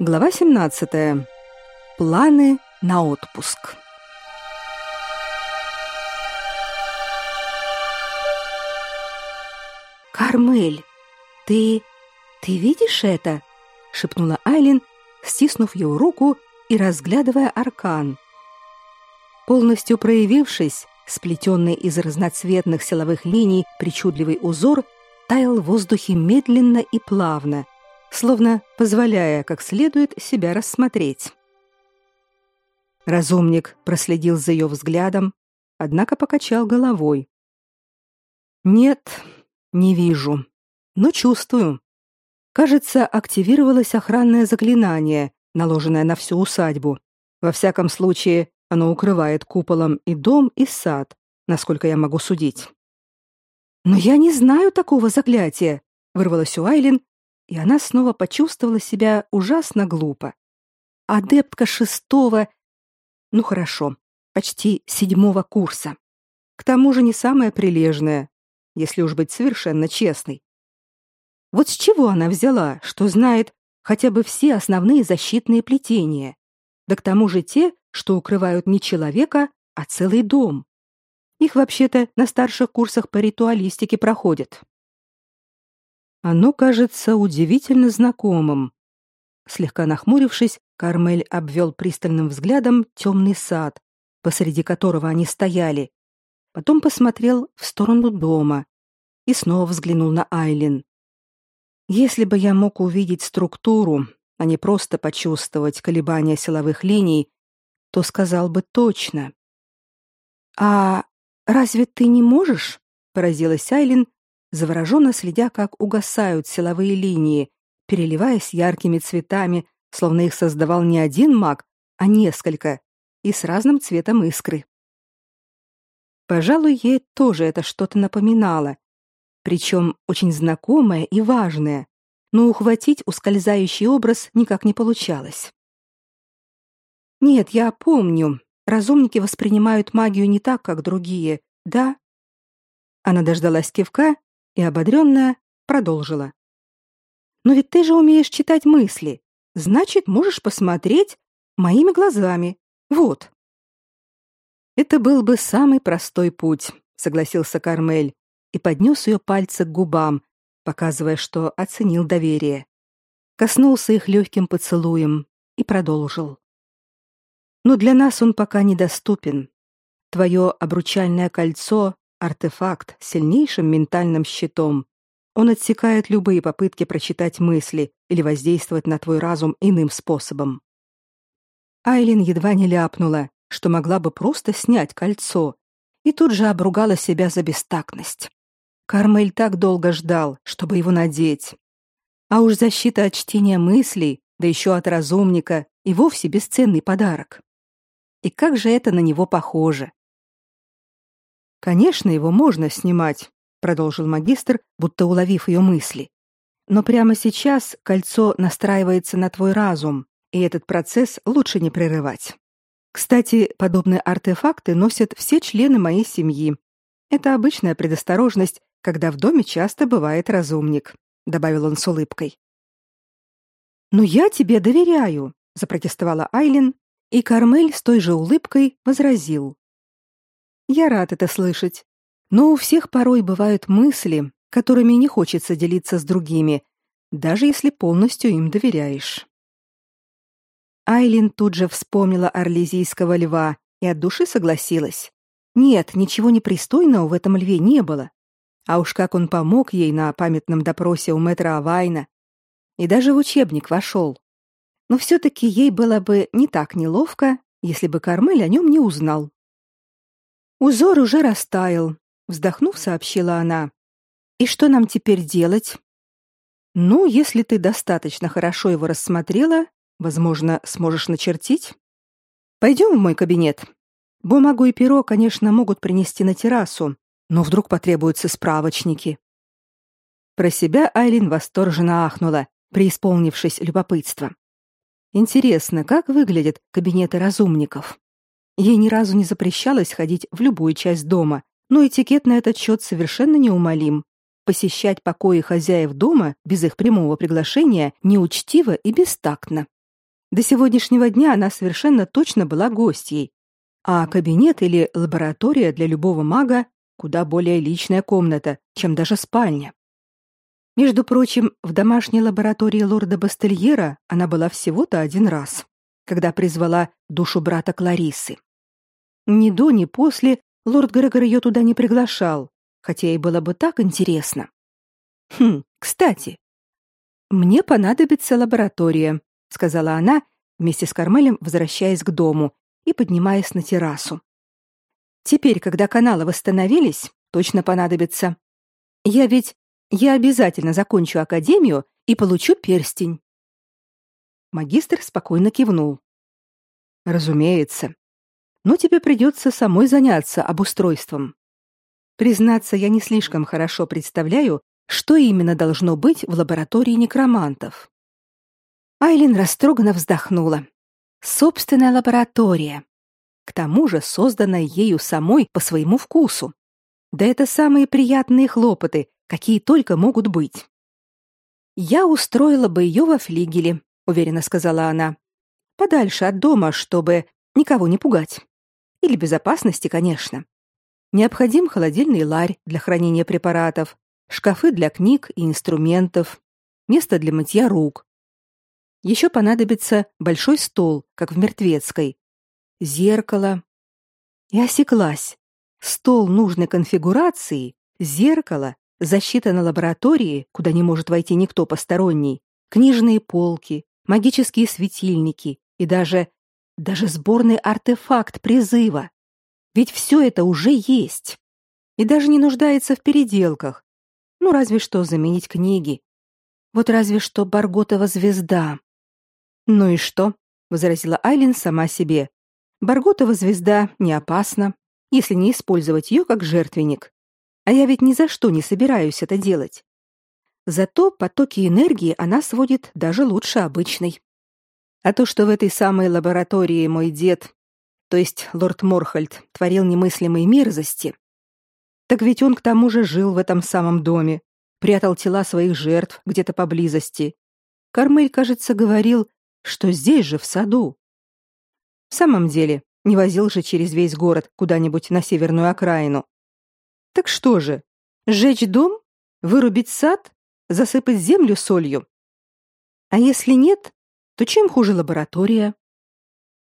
Глава 17. Планы на отпуск. Кармель, ты ты видишь это? шепнула Айлин, стиснув его руку и разглядывая аркан. Полностью проявившись, сплетенный из разноцветных силовых линий причудливый узор таял в воздухе медленно и плавно, словно позволяя как следует себя рассмотреть. Разумник проследил за ее взглядом, однако покачал головой. Нет, не вижу, но чувствую. Кажется, активировалось охранное заклинание, наложенное на всю усадьбу. Во всяком случае, оно укрывает куполом и дом, и сад, насколько я могу судить. Но я не знаю такого заклятия, вырвалось у Айлин, и она снова почувствовала себя ужасно глупо. Адептка шестого, ну хорошо, почти седьмого курса. К тому же не самая прилежная, если уж быть совершенно честной. Вот с чего она взяла, что знает хотя бы все основные защитные плетения, да к тому же те, что укрывают не человека, а целый дом. Их вообще-то на старших курсах по ритуалистике проходят. Оно кажется удивительно знакомым. Слегка нахмурившись, Кармель обвел пристальным взглядом темный сад, посреди которого они стояли. Потом посмотрел в сторону дома и снова взглянул на Айлин. Если бы я мог увидеть структуру, а не просто почувствовать колебания силовых линий, то сказал бы точно. А разве ты не можешь? поразилась Айлин, завороженно следя, как угасают силовые линии, переливаясь яркими цветами, словно их создавал не один маг, а несколько, и с разным цветом искры. Пожалуй, ей тоже это что-то напоминало, причем очень знакомое и важное, но ухватить ускользающий образ никак не получалось. Нет, я помню, разумники воспринимают магию не так, как другие, да? Она дождалась кивка и ободренная продолжила. Но ведь ты же умеешь читать мысли. Значит, можешь посмотреть моими глазами. Вот. Это был бы самый простой путь, согласился Кармель и поднес ее пальцы к губам, показывая, что оценил доверие. Коснулся их легким поцелуем и продолжил. Но для нас он пока недоступен. Твое обручальное кольцо артефакт с сильнейшим ментальным щитом. Он отсекает любые попытки прочитать мысли или воздействовать на твой разум иным способом. Айлин едва не ляпнула, что могла бы просто снять кольцо, и тут же обругала себя за бестактность. Кармель так долго ждал, чтобы его надеть. А уж защита от чтения мыслей, да еще от разумника, и вовсе бесценный подарок. И как же это на него похоже. Конечно, его можно снимать, продолжил магистр, будто уловив ее мысли. Но прямо сейчас кольцо настраивается на твой разум, и этот процесс лучше не прерывать. Кстати, подобные артефакты носят все члены моей семьи. Это обычная предосторожность, когда в доме часто бывает разумник, добавил он с улыбкой. Но я тебе доверяю, запротестовала Айлин, и Кармель с той же улыбкой возразил: я рад это слышать. Но у всех порой бывают мысли, которыми не хочется делиться с другими, даже если полностью им доверяешь. Айлин тут же вспомнила орлезийского льва и от души согласилась. Нет, ничего непристойного в этом льве не было. А уж как он помог ей на памятном допросе у мэтра Авайна. И даже в учебник вошел. Но все-таки ей было бы не так неловко, если бы Кармель о нем не узнал. Узор уже растаял, вздохнув, сообщила она. И что нам теперь делать? Ну, если ты достаточно хорошо его рассмотрела, возможно, сможешь начертить. Пойдем в мой кабинет. Бумагу и перо, конечно, могут принести на террасу, но вдруг потребуются справочники. Про себя Айлин восторженно ахнула, преисполнившись любопытства. Интересно, как выглядят кабинеты разумников? Ей ни разу не запрещалось ходить в любую часть дома, но этикет на этот счет совершенно неумолим. Посещать покои хозяев дома без их прямого приглашения неучтиво и бестактно. До сегодняшнего дня она совершенно точно была гостьей, а кабинет или лаборатория для любого мага куда более личная комната, чем даже спальня. Между прочим, в домашней лаборатории лорда Бастельера она была всего-то один раз, когда призвала душу брата Кларисы. Ни до, ни после лорд Грегор ее туда не приглашал, хотя и было бы так интересно. Хм, кстати, мне понадобится лаборатория, сказала она, вместе с Кармелем возвращаясь к дому и поднимаясь на террасу. Теперь, когда каналы восстановились, точно понадобится. Я ведь я обязательно закончу академию и получу перстень. Магистр спокойно кивнул. Разумеется. Но тебе придется самой заняться обустройством. Признаться, я не слишком хорошо представляю, что именно должно быть в лаборатории некромантов. Айлин растроганно вздохнула. Собственная лаборатория. К тому же созданная ею самой по своему вкусу. Да это самые приятные хлопоты, какие только могут быть. Я устроила бы ее во флигеле, уверенно сказала она. Подальше от дома, чтобы никого не пугать. Или безопасности, конечно. Необходим холодильный ларь для хранения препаратов, шкафы для книг и инструментов, место для мытья рук, еще понадобится большой стол, как в мертвецкой, зеркало. И осеклась. Стол нужной конфигурации, зеркало, защита на лаборатории, куда не может войти никто посторонний, книжные полки, магические светильники и даже даже сборный артефакт призыва. Ведь все это уже есть. И даже не нуждается в переделках. Ну, разве что заменить книги. Вот разве что Барготова звезда. Ну и что? возразила Айлин сама себе. Барготова звезда не опасна, если не использовать ее как жертвенник. А я ведь ни за что не собираюсь это делать. Зато потоки энергии она сводит даже лучше обычной. А то, что в этой самой лаборатории мой дед, то есть лорд Морхальд, творил немыслимые мерзости, так ведь он к тому же жил в этом самом доме, прятал тела своих жертв где-то поблизости. Кармель, кажется, говорил, что здесь же, в саду. В самом деле, не возил же через весь город куда-нибудь на северную окраину. Так что же, сжечь дом, вырубить сад, засыпать землю солью? А если нет, то чем хуже лаборатория?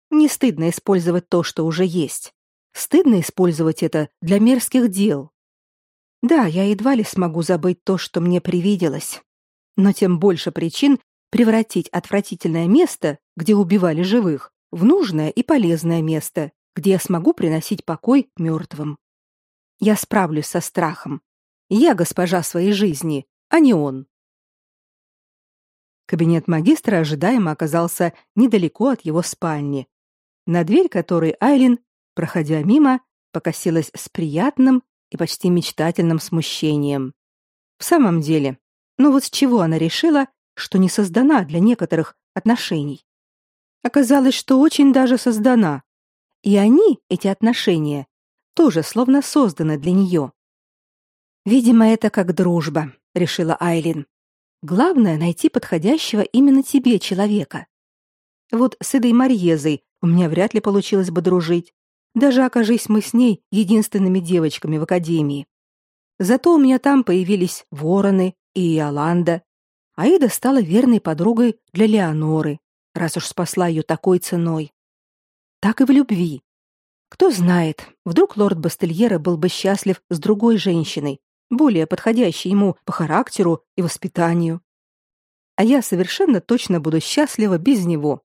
Не стыдно использовать то, что уже есть. Стыдно использовать это для мерзких дел. Да, я едва ли смогу забыть то, что мне привиделось. Но тем больше причин превратить отвратительное место, где убивали живых, в нужное и полезное место, где я смогу приносить покой мертвым. Я справлюсь со страхом. Я госпожа своей жизни, а не он. Кабинет магистра ожидаемо оказался недалеко от его спальни, на дверь которой Айлин, проходя мимо, покосилась с приятным и почти мечтательным смущением. В самом деле, ну вот с чего она решила, что не создана для некоторых отношений. Оказалось, что очень даже создана. И они, эти отношения, тоже словно созданы для нее. Видимо, это как дружба, решила Айлин. Главное найти подходящего именно тебе человека. Вот с этой Марьезой у меня вряд ли получилось бы дружить, даже окажись мы с ней единственными девочками в академии. Зато у меня там появились Вороны и Иоланда, Аида стала верной подругой для Леоноры, раз уж спасла ее такой ценой. Так и в любви. Кто знает, вдруг лорд Бастельера был бы счастлив с другой женщиной, более подходящей ему по характеру и воспитанию. А я совершенно точно буду счастлива без него,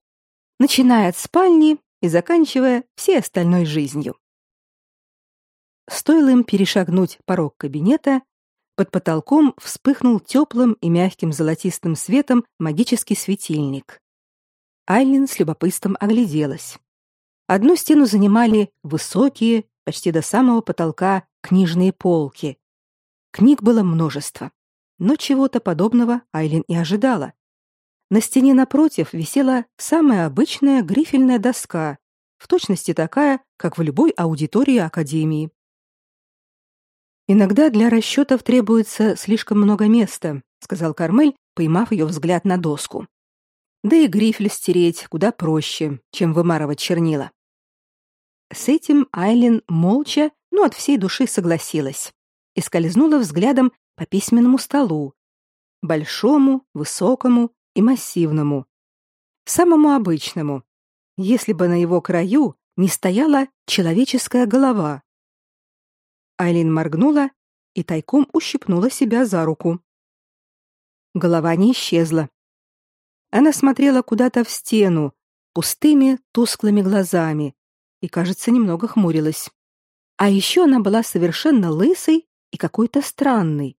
начиная от спальни и заканчивая всей остальной жизнью. Стоило им перешагнуть порог кабинета, под потолком вспыхнул теплым и мягким золотистым светом магический светильник. Айлин с любопытством огляделась. Одну стену занимали высокие, почти до самого потолка, книжные полки. Книг было множество, но чего-то подобного Айлин и ожидала. На стене напротив висела самая обычная грифельная доска, в точности такая, как в любой аудитории академии. Иногда для расчетов требуется слишком много места, сказал Кармель, поймав ее взгляд на доску. Да и грифель стереть куда проще, чем вымарывать чернила. С этим Айлин молча, но от всей души согласилась и скользнула взглядом по письменному столу, большому, высокому и массивному, самому обычному, если бы на его краю не стояла человеческая голова. Айлин моргнула и тайком ущипнула себя за руку. Голова не исчезла. Она смотрела куда-то в стену, пустыми, тусклыми глазами, и, кажется, немного хмурилась. А еще она была совершенно лысой и какой-то странной.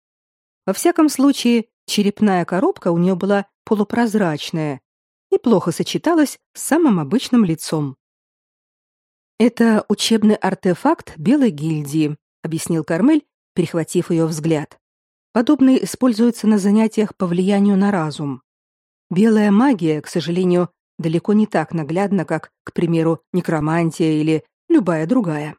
Во всяком случае, черепная коробка у нее была полупрозрачная и плохо сочеталась с самым обычным лицом. «Это учебный артефакт Белой гильдии», — объяснил Кармель, перехватив ее взгляд. «Подобные используются на занятиях по влиянию на разум. Белая магия, к сожалению, далеко не так наглядна, как, к примеру, некромантия или любая другая.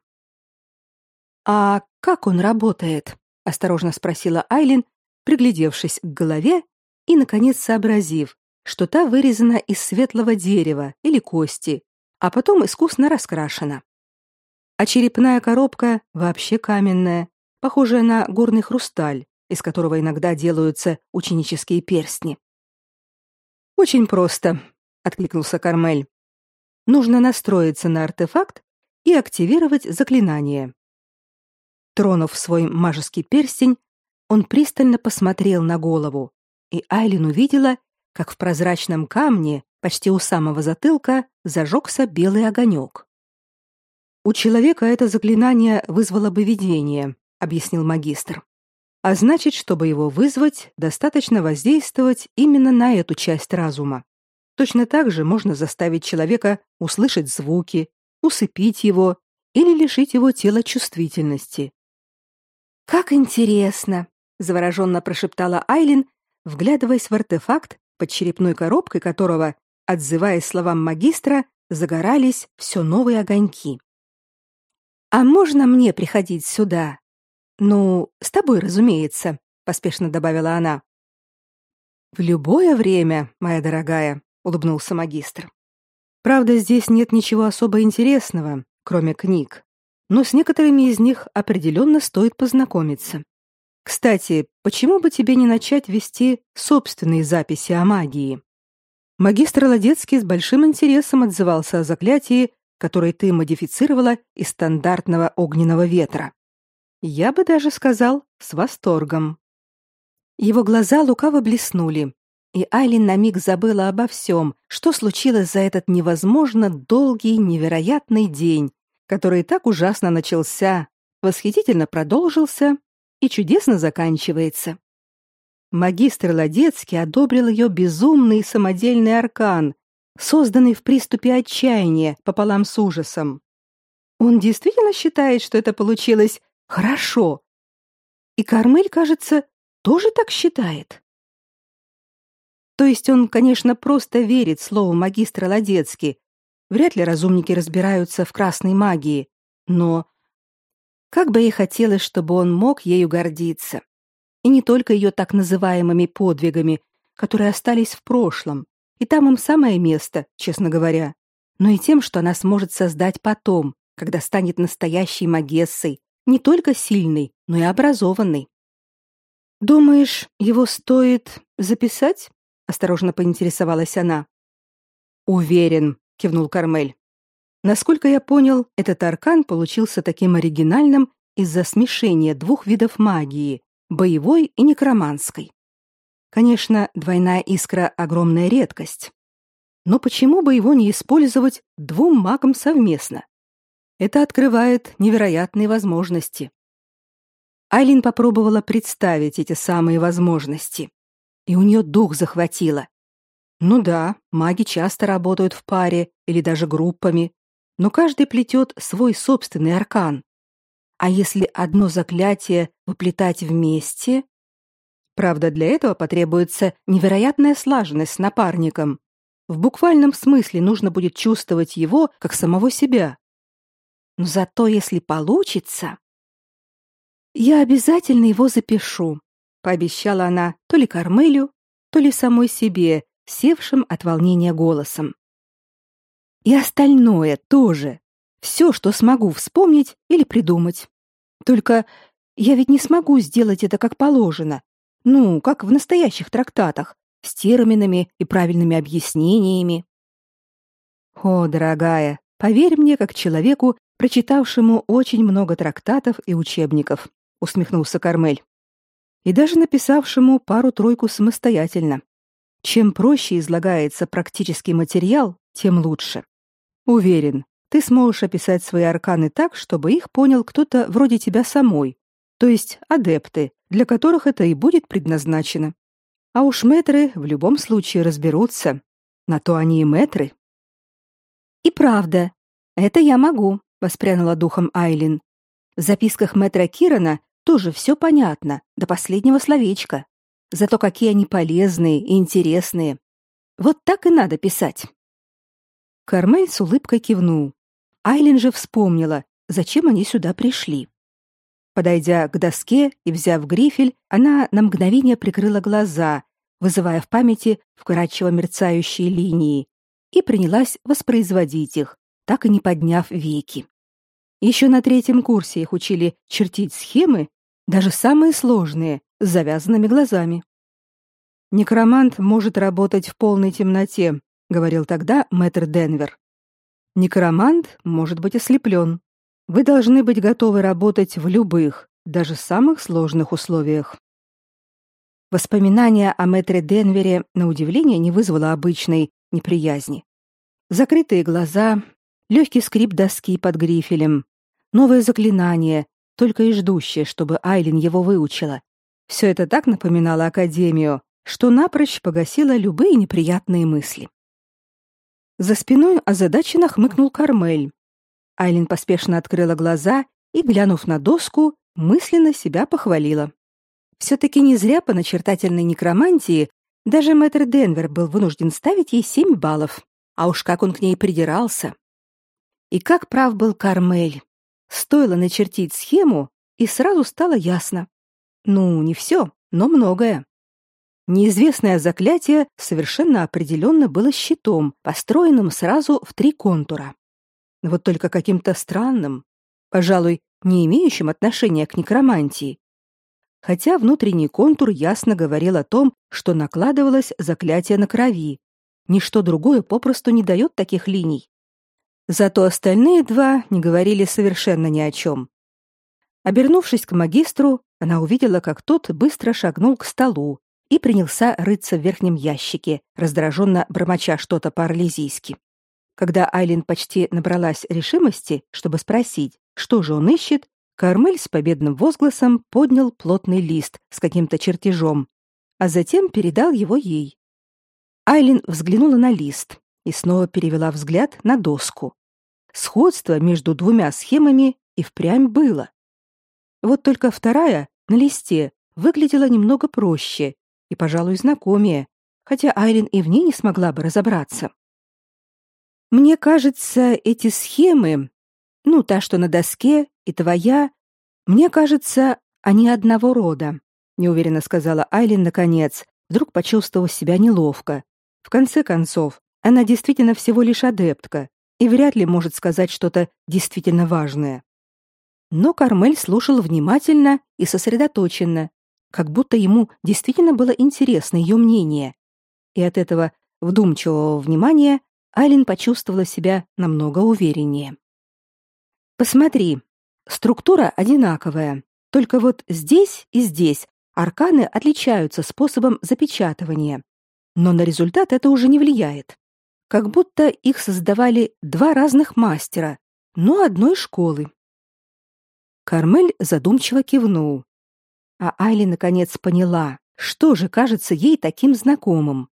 «А как он работает?» — осторожно спросила Айлин, приглядевшись к голове и, наконец, сообразив, что та вырезана из светлого дерева или кости, а потом искусно раскрашена. А черепная коробка вообще каменная, похожая на горный хрусталь, из которого иногда делаются ученические перстни. Очень просто, откликнулся Кармель. Нужно настроиться на артефакт и активировать заклинание. Тронув свой мажеский перстень, он пристально посмотрел на голову, и Айлин увидела, как в прозрачном камне, почти у самого затылка, зажегся белый огонек. У человека это заклинание вызвало бы видение, объяснил магистр. А значит, чтобы его вызвать, достаточно воздействовать именно на эту часть разума. Точно так же можно заставить человека услышать звуки, усыпить его или лишить его тела чувствительности. Как интересно, завороженно прошептала Айлин, вглядываясь в артефакт, под черепной коробкой которого, отзываясь словам магистра, загорались все новые огоньки. А можно мне приходить сюда? Ну, с тобой, разумеется, поспешно добавила она. В любое время, моя дорогая, улыбнулся магистр. Правда, здесь нет ничего особо интересного, кроме книг, но с некоторыми из них определенно стоит познакомиться. Кстати, почему бы тебе не начать вести собственные записи о магии? Магистр Ладецкий с большим интересом отзывался о заклятии, которое ты модифицировала из стандартного огненного ветра. Я бы даже сказал, с восторгом. Его глаза лукаво блеснули, и Айлин на миг забыла обо всем, что случилось за этот невозможно долгий, невероятный день, который так ужасно начался, восхитительно продолжился и чудесно заканчивается. Магистр Ладецкий одобрил ее безумный самодельный аркан, созданный в приступе отчаяния пополам с ужасом. Он действительно считает, что это получилось хорошо. И Кармель, кажется, тоже так считает. То есть он, конечно, просто верит слову магистра Ладецки. Вряд ли разумники разбираются в красной магии, но как бы ей хотелось, чтобы он мог ею гордиться. И не только ее так называемыми подвигами, которые остались в прошлом, и там им самое место, честно говоря, но и тем, что она сможет создать потом, когда станет настоящей магессой, не только сильной, но и образованной. Думаешь, его стоит записать? осторожно поинтересовалась она. Уверен, кивнул Кармель. Насколько я понял, этот аркан получился таким оригинальным из-за смешения двух видов магии боевой и некроманской. Конечно, двойная искра огромная редкость. Но почему бы его не использовать двум магам совместно? Это открывает невероятные возможности. Айлин попробовала представить эти самые возможности и у нее дух захватило. Ну да, маги часто работают в паре или даже группами, но каждый плетет свой собственный аркан. А если одно заклятие выплетать вместе? Правда, для этого потребуется невероятная слаженность с напарником. В буквальном смысле нужно будет чувствовать его как самого себя. Но зато если получится... Я обязательно его запишу, пообещала она то ли Кармелю, то ли самой себе севшим от волнения голосом. И остальное тоже. Все, что смогу вспомнить или придумать. Только я ведь не смогу сделать это как положено. Ну, как в настоящих трактатах, с терминами и правильными объяснениями. О, дорогая, поверь мне как человеку, прочитавшему очень много трактатов и учебников, усмехнулся Кармель. И даже написавшему пару-тройку самостоятельно. Чем проще излагается практический материал, тем лучше. Уверен, ты сможешь описать свои арканы так, чтобы их понял кто-то вроде тебя самой, то есть адепты, для которых это и будет предназначено. А уж мэтры в любом случае разберутся. На то они и мэтры. И правда, это я могу, воспрянула духом Айлин. В записках мэтра Кирана тоже все понятно, до последнего словечка. Зато какие они полезные и интересные. Вот так и надо писать. Кармель с улыбкой кивнул. Айлин же вспомнила, зачем они сюда пришли. Подойдя к доске и взяв грифель, она на мгновение прикрыла глаза, вызывая в памяти вкрадчиво мерцающие линии, и принялась воспроизводить их, так и не подняв веки. Еще на третьем курсе их учили чертить схемы, даже самые сложные, с завязанными глазами. Некромант может работать в полной темноте, говорил тогда мэтр Денвер. Некромант может быть ослеплен. Вы должны быть готовы работать в любых, даже самых сложных условиях. Воспоминание о мэтре Денвере на удивление не вызвало обычной неприязни. Закрытые глаза, легкий скрип доски под грифелем, новое заклинание, только и ждущее, чтобы Айлин его выучила. Все это так напоминало Академию, что напрочь погасило любые неприятные мысли. За спиной озадаченно хмыкнул Кармель, Айлин поспешно открыла глаза и, глянув на доску, мысленно себя похвалила. Все-таки не зря по начертательной некромантии даже мэтр Денвер был вынужден ставить ей семь баллов. А уж как он к ней придирался. И как прав был Кармель. Стоило начертить схему, и сразу стало ясно. Ну, не все, но многое. Неизвестное заклятие совершенно определенно было щитом, построенным сразу в три контура. Вот только каким-то странным, пожалуй, не имеющим отношения к некромантии. Хотя внутренний контур ясно говорил о том, что накладывалось заклятие на крови. Ничто другое попросту не дает таких линий. Зато остальные два не говорили совершенно ни о чем. Обернувшись к магистру, она увидела, как тот быстро шагнул к столу и принялся рыться в верхнем ящике, раздраженно бормоча что-то по-орлезийски. Когда Айлин почти набралась решимости, чтобы спросить, что же он ищет, Кармель с победным возгласом поднял плотный лист с каким-то чертежом, а затем передал его ей. Айлин взглянула на лист и снова перевела взгляд на доску. Сходство между двумя схемами и впрямь было. Вот только вторая, на листе, выглядела немного проще и, пожалуй, знакомее, хотя Айлин и в ней не смогла бы разобраться. Мне кажется, эти схемы, ну, та, что на доске, и твоя, мне кажется, они одного рода, неуверенно сказала Айлин наконец, вдруг почувствовав себя неловко. В конце концов, она действительно всего лишь адептка и вряд ли может сказать что-то действительно важное. Но Кармель слушал внимательно и сосредоточенно, как будто ему действительно было интересно ее мнение. И от этого вдумчивого внимания Айлин почувствовала себя намного увереннее. Посмотри, структура одинаковая, только вот здесь и здесь арканы отличаются способом запечатывания. Но на результат это уже не влияет. Как будто их создавали два разных мастера, но одной школы. Кармель задумчиво кивнул. А Айли наконец поняла, что же кажется ей таким знакомым.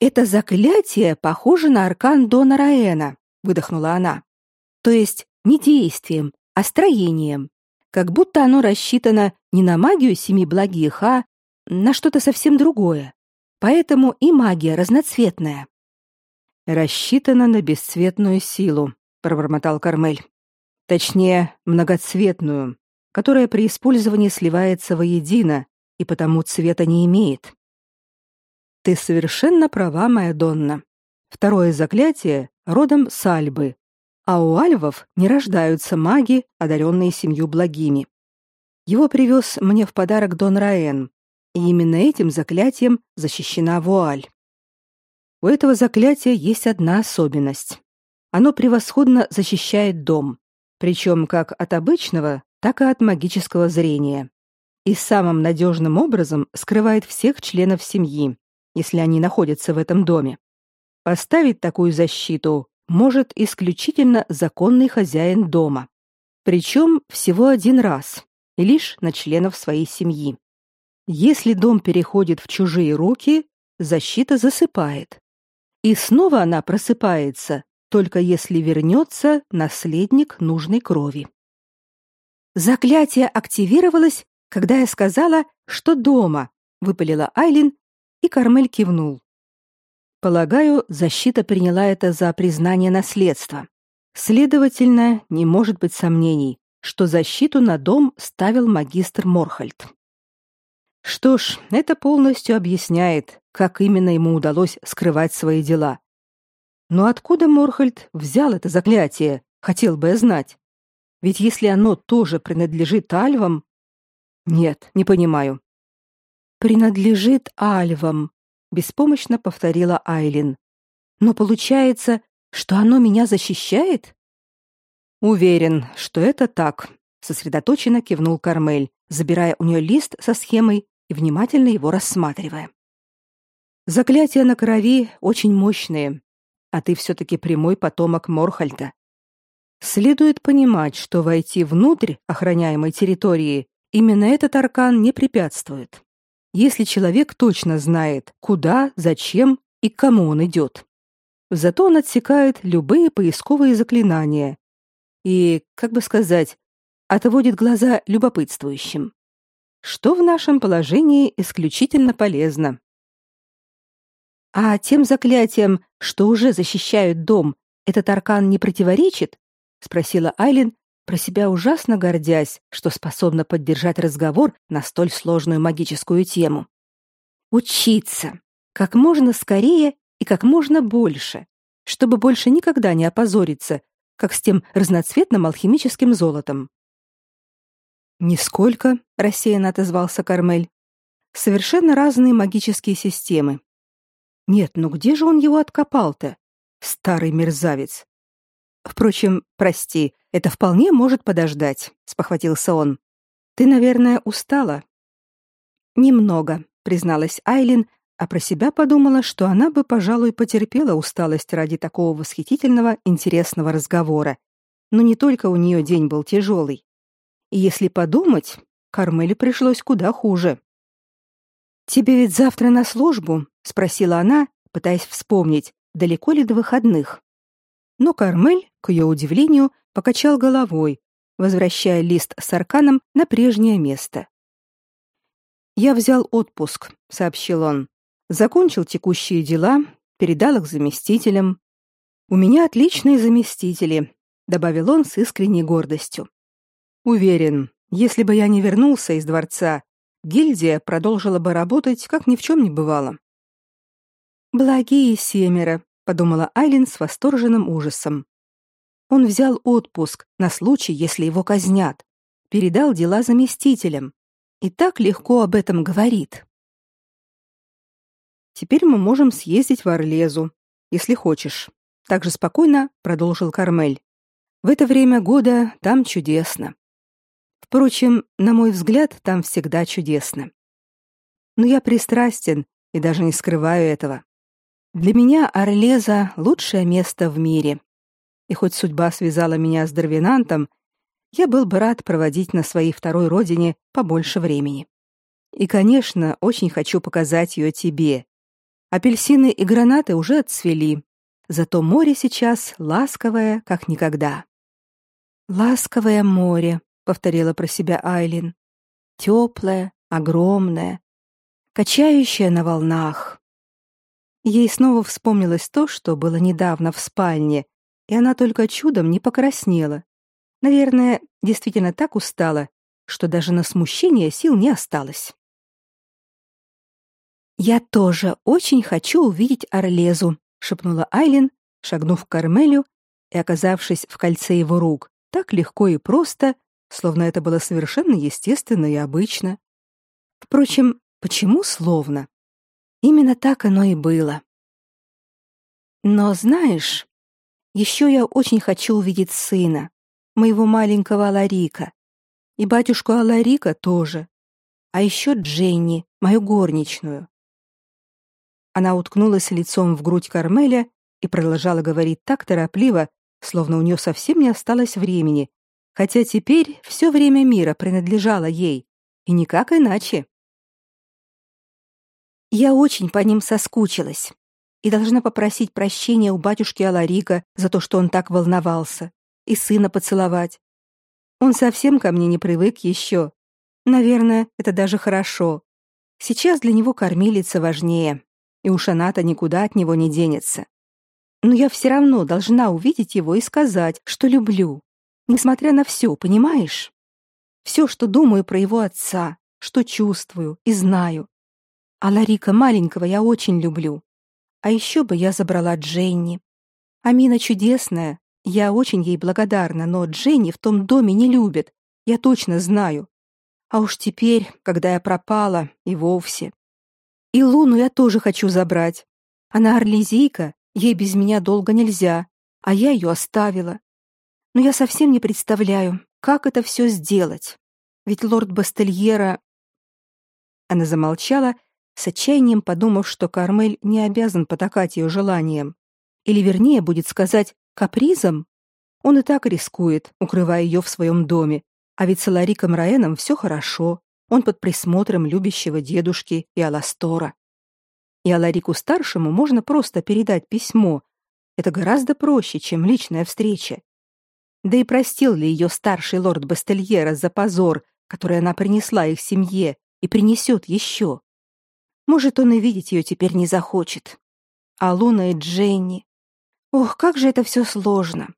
Это заклятие похоже на аркан Дона Раэна, выдохнула она. То есть не действием, а строением. Как будто оно рассчитано не на магию семи благих, а на что-то совсем другое. Поэтому и магия разноцветная. Рассчитана на бесцветную силу, пробормотал Кармель. Точнее, многоцветную, которая при использовании сливается воедино и потому цвета не имеет. Ты совершенно права, моя Донна. Второе заклятие родом с Альбы, а у альвов не рождаются маги, одаренные семью благими. Его привез мне в подарок Дон Раен, и именно этим заклятием защищена вуаль. У этого заклятия есть одна особенность. Оно превосходно защищает дом, причем как от обычного, так и от магического зрения. И самым надежным образом скрывает всех членов семьи, если они находятся в этом доме. Поставить такую защиту может исключительно законный хозяин дома. Причем всего один раз, и лишь на членов своей семьи. Если дом переходит в чужие руки, защита засыпает. И снова она просыпается, только если вернется наследник нужной крови. Заклятие активировалось, когда я сказала, что дома, выпалила Айлин, и Кармель кивнул. Полагаю, защита приняла это за признание наследства. Следовательно, не может быть сомнений, что защиту на дом ставил магистр Морхальд. Что ж, это полностью объясняет, как именно ему удалось скрывать свои дела. Но откуда Морхальд взял это заклятие, хотел бы я знать. Ведь если оно тоже принадлежит альвам... Нет, не понимаю. Принадлежит альвам, беспомощно повторила Айлин. Но получается, что оно меня защищает? Уверен, что это так, сосредоточенно кивнул Кармель, забирая у нее лист со схемой и внимательно его рассматривая. Заклятия на крови очень мощные, а ты все таки прямой потомок Морхальда. Следует понимать, что войти внутрь охраняемой территории именно этот аркан не препятствует если человек точно знает, куда, зачем и кому он идет. Зато он отсекает любые поисковые заклинания и, как бы сказать, отводит глаза любопытствующим. Что в нашем положении исключительно полезно. А тем заклятиям, что уже защищают дом, этот аркан не противоречит? спросила Айлин, про себя ужасно гордясь, что способна поддержать разговор на столь сложную магическую тему. Учиться как можно скорее и как можно больше, чтобы больше никогда не опозориться, как с тем разноцветным алхимическим золотом. Нисколько, рассеянно отозвался Кармель. Совершенно разные магические системы. Нет, ну где же он его откопал-то? Старый мерзавец. Впрочем, прости, это вполне может подождать, спохватился он. Ты, наверное, устала. Немного, призналась Айлин, а про себя подумала, что она бы, пожалуй, потерпела усталость ради такого восхитительного, интересного разговора. Но не только у нее день был тяжелый. И если подумать, Кармеле пришлось куда хуже. Тебе ведь завтра на службу, спросила она, пытаясь вспомнить, далеко ли до выходных. Но Кармель, к ее удивлению, покачал головой, возвращая лист с арканом на прежнее место. «Я взял отпуск», — сообщил он. «Закончил текущие дела, передал их заместителям. У меня отличные заместители», — добавил он с искренней гордостью. «Уверен, если бы я не вернулся из дворца, гильдия продолжила бы работать, как ни в чем не бывало». «Благие семеро», подумала Айлин с восторженным ужасом. Он взял отпуск на случай, если его казнят, передал дела заместителям и так легко об этом говорит. Теперь мы можем съездить в Орлезу, если хочешь. Так же спокойно продолжил Кармель. В это время года там чудесно. Впрочем, на мой взгляд, там всегда чудесно. Но я пристрастен и даже не скрываю этого. Для меня Орлеза лучшее место в мире. И хоть судьба связала меня с Дарвинантом, я был бы рад проводить на своей второй родине побольше времени. И, конечно, очень хочу показать ее тебе. Апельсины и гранаты уже отцвели, зато море сейчас ласковое, как никогда. Ласковое море, повторила про себя Айлин. Теплое, огромное, качающее на волнах. Ей снова вспомнилось то, что было недавно в спальне, и она только чудом не покраснела. Наверное, действительно так устала, что даже на смущение сил не осталось. Я тоже очень хочу увидеть Орлезу, шепнула Айлин, шагнув к Кармелю и оказавшись в кольце его рук, так легко и просто, словно это было совершенно естественно и обычно. Впрочем, почему словно? Именно так оно и было. Но знаешь, еще я очень хочу увидеть сына, моего маленького Аларика, и батюшку Аларика тоже, а еще Дженни, мою горничную. Она уткнулась лицом в грудь Кармеля и продолжала говорить так торопливо, словно у нее совсем не осталось времени, хотя теперь все время мира принадлежало ей, и никак иначе. Я очень по ним соскучилась и должна попросить прощения у батюшки Аларика за то, что он так волновался, и сына поцеловать. Он совсем ко мне не привык еще. Наверное, это даже хорошо. Сейчас для него кормилица важнее, и уж она-то никуда от него не денется. Но я все равно должна увидеть его и сказать, что люблю, несмотря на все, понимаешь? Все, что думаю про его отца, что чувствую и знаю. А Ларика маленького я очень люблю. А еще бы я забрала Дженни. Амина чудесная, я очень ей благодарна, но Дженни в том доме не любит, я точно знаю. А уж теперь, когда я пропала, и вовсе. И Луну я тоже хочу забрать. Она орлезийка, ей без меня долго нельзя, а я ее оставила. Но я совсем не представляю, как это все сделать. Ведь лорд Бастельера... Она замолчала, с отчаянием подумав, что Кармель не обязан потакать ее желаниям. Или, вернее, будет сказать, капризом. Он и так рискует, укрывая ее в своем доме, а ведь с Лариком Раэном все хорошо. Он под присмотром любящего дедушки и Аластора. И Аларику-старшему можно просто передать письмо. Это гораздо проще, чем личная встреча. Да и простил ли ее старший лорд Бастельера за позор, который она принесла их семье и принесет еще? Может, он и видеть ее теперь не захочет. А Луна и Дженни... Ох, как же это все сложно.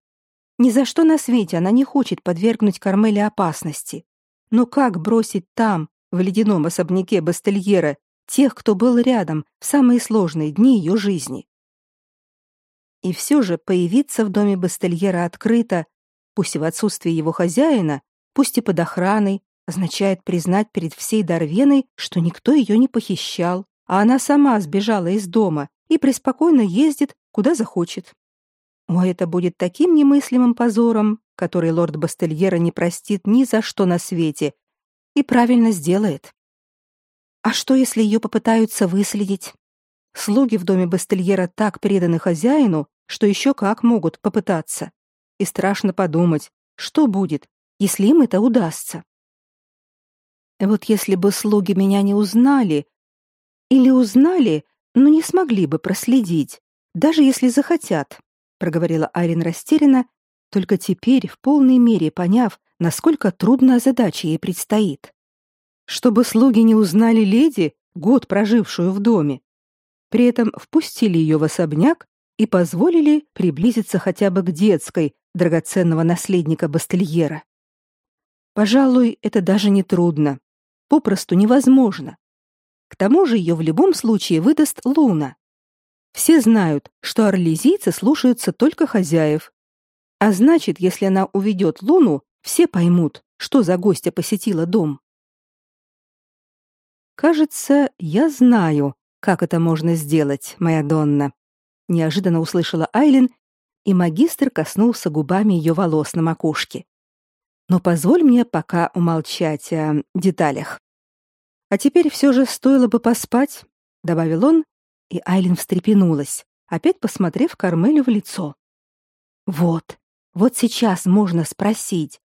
Ни за что на свете она не хочет подвергнуть Кармеле опасности. Но как бросить там, в ледяном особняке Бастельера, тех, кто был рядом в самые сложные дни ее жизни? И все же появиться в доме Бастельера открыто, пусть и в отсутствии его хозяина, пусть и под охраной, означает признать перед всей Дарвеной, что никто ее не похищал, а она сама сбежала из дома и преспокойно ездит, куда захочет. О, это будет таким немыслимым позором, который лорд Бастельера не простит ни за что на свете и правильно сделает. А что, если ее попытаются выследить? Слуги в доме Бастельера так преданы хозяину, что еще как могут попытаться. И страшно подумать, что будет, если им это удастся. Вот если бы слуги меня не узнали, или узнали, но не смогли бы проследить, даже если захотят, проговорила Айрин растерянно, только теперь в полной мере поняв, насколько трудная задача ей предстоит. Чтобы слуги не узнали леди, год прожившую в доме, при этом впустили ее в особняк и позволили приблизиться хотя бы к детской драгоценного наследника Бастельера. Пожалуй, это даже не трудно, попросту невозможно. К тому же ее в любом случае выдаст Луна. Все знают, что орлезийцы слушаются только хозяев. А значит, если она уведет Луну, все поймут, что за гостья посетила дом. Кажется, я знаю, как это можно сделать, моя Донна. Неожиданно услышала Айлин, и магистр коснулся губами ее волос на макушке. Но позволь мне пока умолчать о деталях. А теперь все же стоило бы поспать, добавил он и Айлин встрепенулась, опять посмотрев Кармелю в лицо. Вот, вот сейчас можно спросить,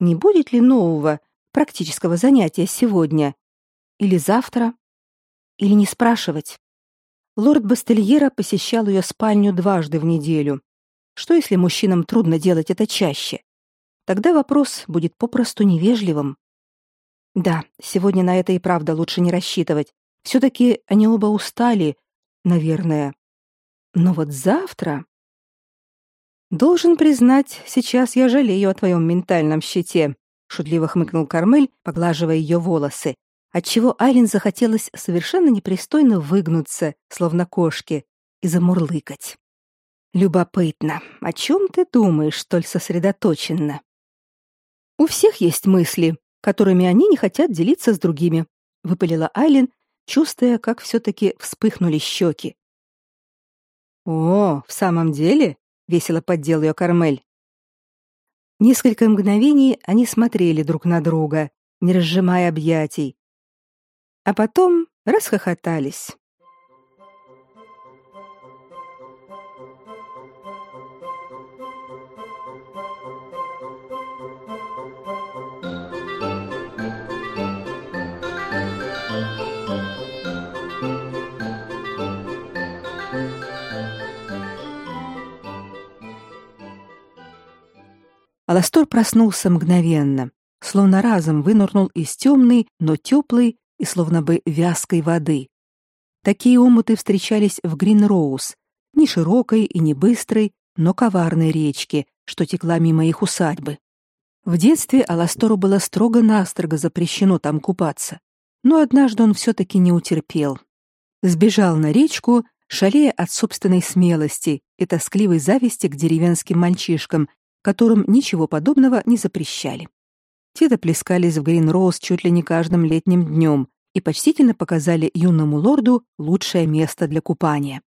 не будет ли нового практического занятия сегодня или завтра, или не спрашивать. Лорд Бастельера посещал ее спальню дважды в неделю. Что если мужчинам трудно делать это чаще? Тогда вопрос будет попросту невежливым. Да, сегодня на это и правда лучше не рассчитывать. Все-таки они оба устали, наверное. Но вот завтра... Должен признать, сейчас я жалею о твоем ментальном щите, шутливо хмыкнул Кармель, поглаживая ее волосы, отчего Айлин захотелось совершенно непристойно выгнуться, словно кошки, и замурлыкать. Любопытно, о чем ты думаешь столь сосредоточенно? У всех есть мысли, которыми они не хотят делиться с другими, выпалила Айлин, чувствуя, как все-таки вспыхнули щеки. О, в самом деле? весело поддел ее Кармель. Несколько мгновений они смотрели друг на друга, не разжимая объятий. А потом расхохотались. Аластор проснулся мгновенно, словно разом вынырнул из темной, но теплой и словно бы вязкой воды. Такие омуты встречались в Гринроуз, не широкой и не быстрой, но коварной речке, что текла мимо их усадьбы. В детстве Аластору было строго-настрого запрещено там купаться, но однажды он все-таки не утерпел. Сбежал на речку, шалея от собственной смелости и тоскливой зависти к деревенским мальчишкам, которым ничего подобного не запрещали. Те доплескались в Грин-Роуз чуть ли не каждым летним днем и почтительно показали юному лорду лучшее место для купания.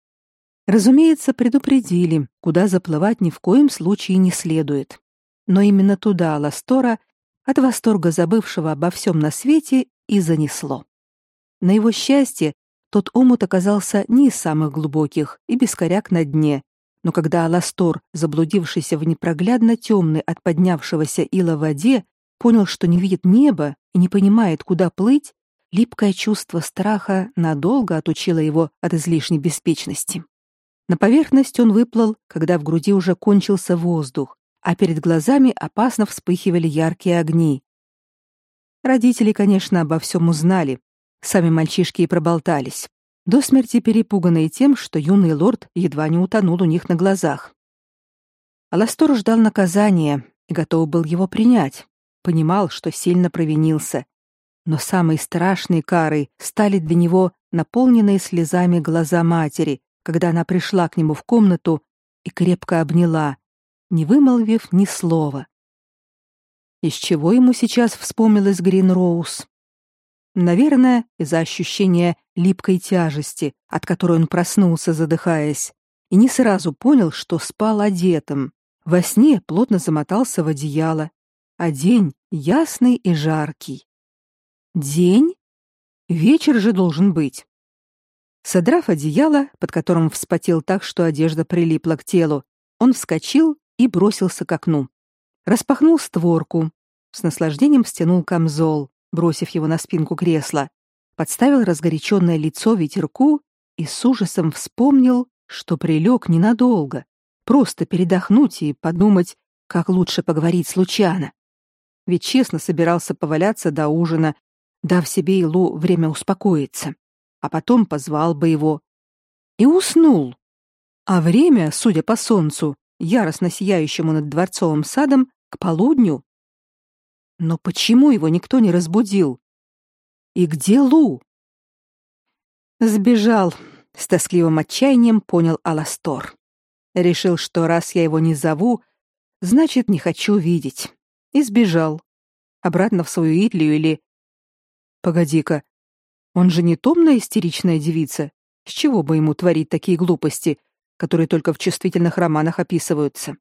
Разумеется, предупредили, куда заплывать ни в коем случае не следует. Но именно туда Ластора, от восторга забывшего обо всем на свете, и занесло. На его счастье, тот омут оказался не из самых глубоких и без коряк на дне, но когда Аластор, заблудившийся в непроглядно темной от поднявшегося ила воде, понял, что не видит неба и не понимает, куда плыть, липкое чувство страха надолго отучило его от излишней беспечности. На поверхность он выплыл, когда в груди уже кончился воздух, а перед глазами опасно вспыхивали яркие огни. Родители, конечно, обо всем узнали. Сами мальчишки и проболтались до смерти перепуганные тем, что юный лорд едва не утонул у них на глазах. Аластор ждал наказания и готов был его принять, понимал, что сильно провинился. Но самой страшной карой стали для него наполненные слезами глаза матери, когда она пришла к нему в комнату и крепко обняла, не вымолвив ни слова. Из чего ему сейчас вспомнилась Грин Роуз? Наверное, из-за ощущения липкой тяжести, от которой он проснулся, задыхаясь, и не сразу понял, что спал одетым. Во сне плотно замотался в одеяло, а день ясный и жаркий. День? Вечер же должен быть. Содрав одеяло, под которым вспотел так, что одежда прилипла к телу, он вскочил и бросился к окну. Распахнул створку, с наслаждением стянул камзол, бросив его на спинку кресла, подставил разгоряченное лицо ветерку и с ужасом вспомнил, что прилег ненадолго, просто передохнуть и подумать, как лучше поговорить с Лучано. Ведь честно собирался поваляться до ужина, дав себе и Лу время успокоиться, а потом позвал бы его. И уснул. А время, судя по солнцу, яростно сияющему над дворцовым садом, к полудню но почему его никто не разбудил? И где Лу? Сбежал, с тоскливым отчаянием понял Аластор. Решил, что раз я его не зову, значит, не хочу видеть. И сбежал. Обратно в свою Итлию или... Погоди-ка, он же не томная истеричная девица. С чего бы ему творить такие глупости, которые только в чувствительных романах описываются?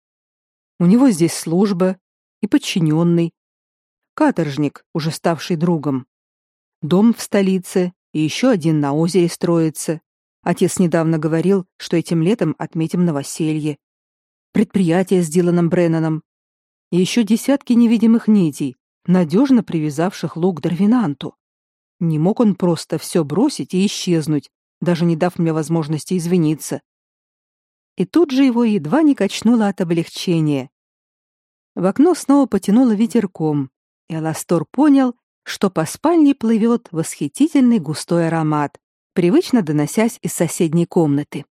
У него здесь служба и подчиненный, каторжник, уже ставший другом. Дом в столице и еще один на озере строится. Отец недавно говорил, что этим летом отметим новоселье. Предприятие с Диланом Бреннаном. И еще десятки невидимых нитей, надежно привязавших лук Дарвинанту. Не мог он просто все бросить и исчезнуть, даже не дав мне возможности извиниться. И тут же его едва не качнуло от облегчения. В окно снова потянуло ветерком, и Аластор понял, что по спальне плывет восхитительный густой аромат, привычно доносясь из соседней комнаты.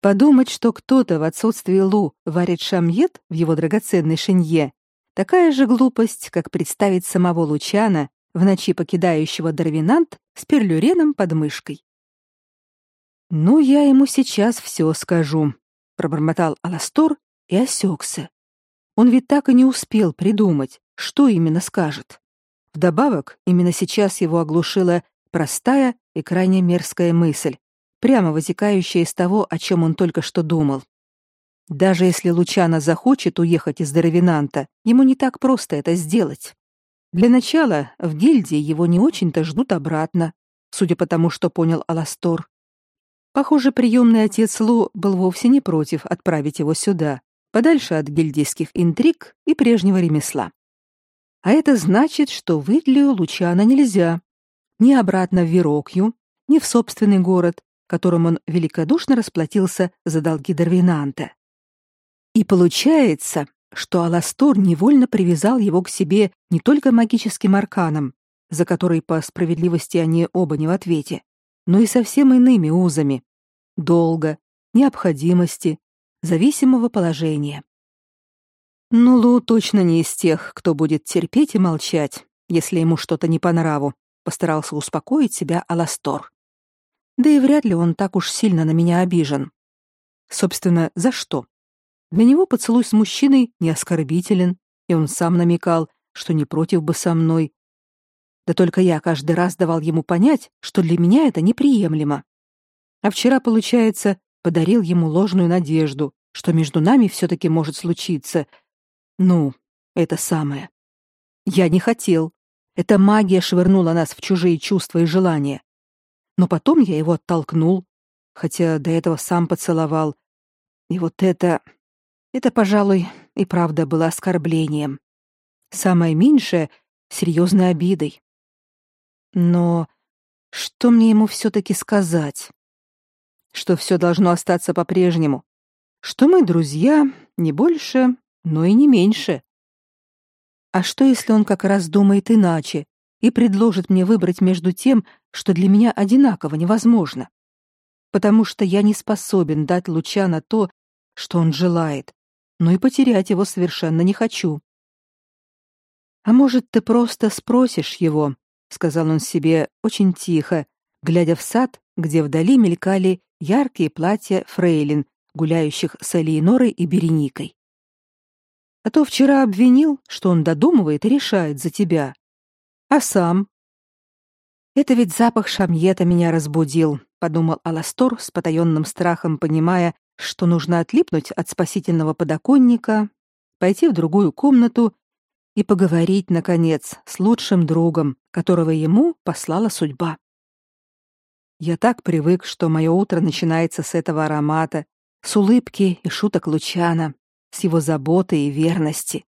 Подумать, что кто-то в отсутствии Лу варит шамьет в его драгоценной шинье, такая же глупость, как представить самого Лучана, в ночи покидающего Дарвинант с перлюреном под мышкой. «Ну, я ему сейчас все скажу», — пробормотал Аластор и осекся. Он ведь так и не успел придумать, что именно скажет. Вдобавок, именно сейчас его оглушила простая и крайне мерзкая мысль, прямо вытекающая из того, о чем он только что думал. Даже если Лучана захочет уехать из Дарвинанта, ему не так просто это сделать. Для начала в гильдии его не очень-то ждут обратно, судя по тому, что понял Аластор. Похоже, приемный отец Лу был вовсе не против отправить его сюда, подальше от гильдейских интриг и прежнего ремесла. А это значит, что в Идлию Лучана нельзя. Ни обратно в Верокью, ни в собственный город, которым он великодушно расплатился за долги Дарвинанта. И получается, что Аластор невольно привязал его к себе не только магическим арканом, за который по справедливости они оба не в ответе, но и совсем иными узами — долга, необходимости, зависимого положения. Ну, Лу точно не из тех, кто будет терпеть и молчать, если ему что-то не по нраву, постарался успокоить себя Аластор. Да и вряд ли он так уж сильно на меня обижен. Собственно, за что? Для него поцелуй с мужчиной не оскорбителен, и он сам намекал, что не против бы со мной. Да только я каждый раз давал ему понять, что для меня это неприемлемо. А вчера, получается, подарил ему ложную надежду, что между нами все-таки может случиться. Ну, это самое. Я не хотел. Эта магия швырнула нас в чужие чувства и желания. Но потом я его оттолкнул, хотя до этого сам поцеловал. И вот это... Это, пожалуй, и правда было оскорблением. Самое меньшее — серьезной обидой. Но что мне ему все-таки сказать? Что все должно остаться по-прежнему. Что мы друзья, не больше, но и не меньше. А что, если он как раз думает иначе и предложит мне выбрать между тем, что для меня одинаково невозможно? Потому что я не способен дать луча на то, что он желает, но и потерять его совершенно не хочу. А может, ты просто спросишь его, сказал он себе очень тихо, глядя в сад, где вдали мелькали яркие платья фрейлин, гуляющих с Элеонорой и Береникой. А то вчера обвинил, что он додумывает и решает за тебя. А сам? Это ведь запах шамьета меня разбудил, подумал Аластор с потаенным страхом, понимая, что нужно отлипнуть от спасительного подоконника, пойти в другую комнату и поговорить, наконец, с лучшим другом, которого ему послала судьба. Я так привык, что мое утро начинается с этого аромата, с улыбки и шуток Лучана, с его заботы и верности.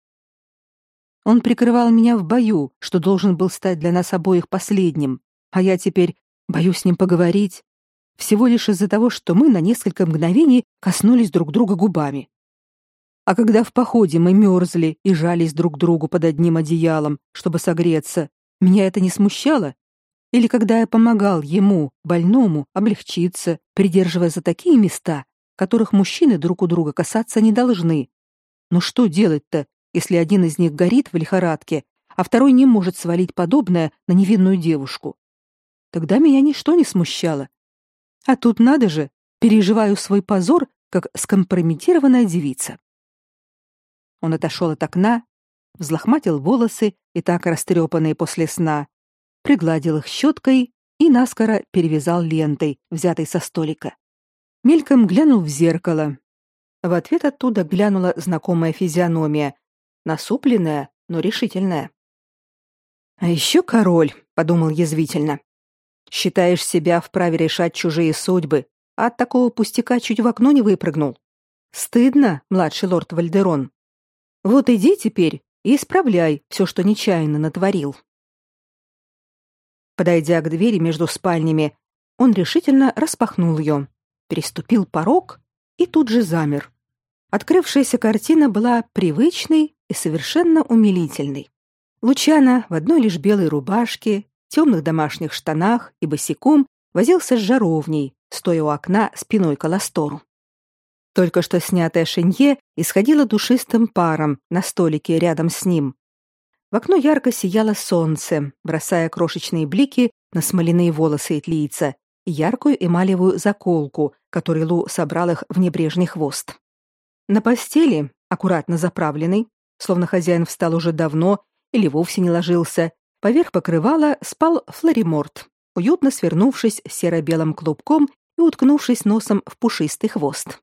Он прикрывал меня в бою, что должен был стать для нас обоих последним, а я теперь боюсь с ним поговорить, всего лишь из-за того, что мы на несколько мгновений коснулись друг друга губами. А когда в походе мы мерзли и жались друг другу под одним одеялом, чтобы согреться, меня это не смущало? Или когда я помогал ему, больному, облегчиться, придерживая за такие места, которых мужчины друг у друга касаться не должны? Ну что делать-то, если один из них горит в лихорадке, а второй не может свалить подобное на невинную девушку? Тогда меня ничто не смущало, а тут надо же, переживаю свой позор, как скомпрометированная девица. Он отошел от окна, взлохматил волосы и так растрепанные после сна, пригладил их щеткой и наскоро перевязал лентой, взятой со столика. Мельком глянул в зеркало. В ответ оттуда глянула знакомая физиономия, насупленная, но решительная. А еще король, подумал язвительно. Считаешь себя вправе решать чужие судьбы, а от такого пустяка чуть в окно не выпрыгнул. Стыдно, младший лорд Вальдерон. Вот иди теперь и исправляй все, что нечаянно натворил. Подойдя к двери между спальнями, он решительно распахнул ее, переступил порог и тут же замер. Открывшаяся картина была привычной и совершенно умилительной. Лучана в одной лишь белой рубашке темных домашних штанах и босиком возился с жаровней, стоя у окна спиной к Аластору. Только что снятая шинье исходила душистым паром на столике рядом с ним. В окно ярко сияло солнце, бросая крошечные блики на смоляные волосы итлийца и яркую эмалевую заколку, которой Лу собрал их в небрежный хвост. На постели, аккуратно заправленной, словно хозяин встал уже давно или вовсе не ложился, поверх покрывала спал Флориморт, уютно свернувшись серо-белым клубком и уткнувшись носом в пушистый хвост.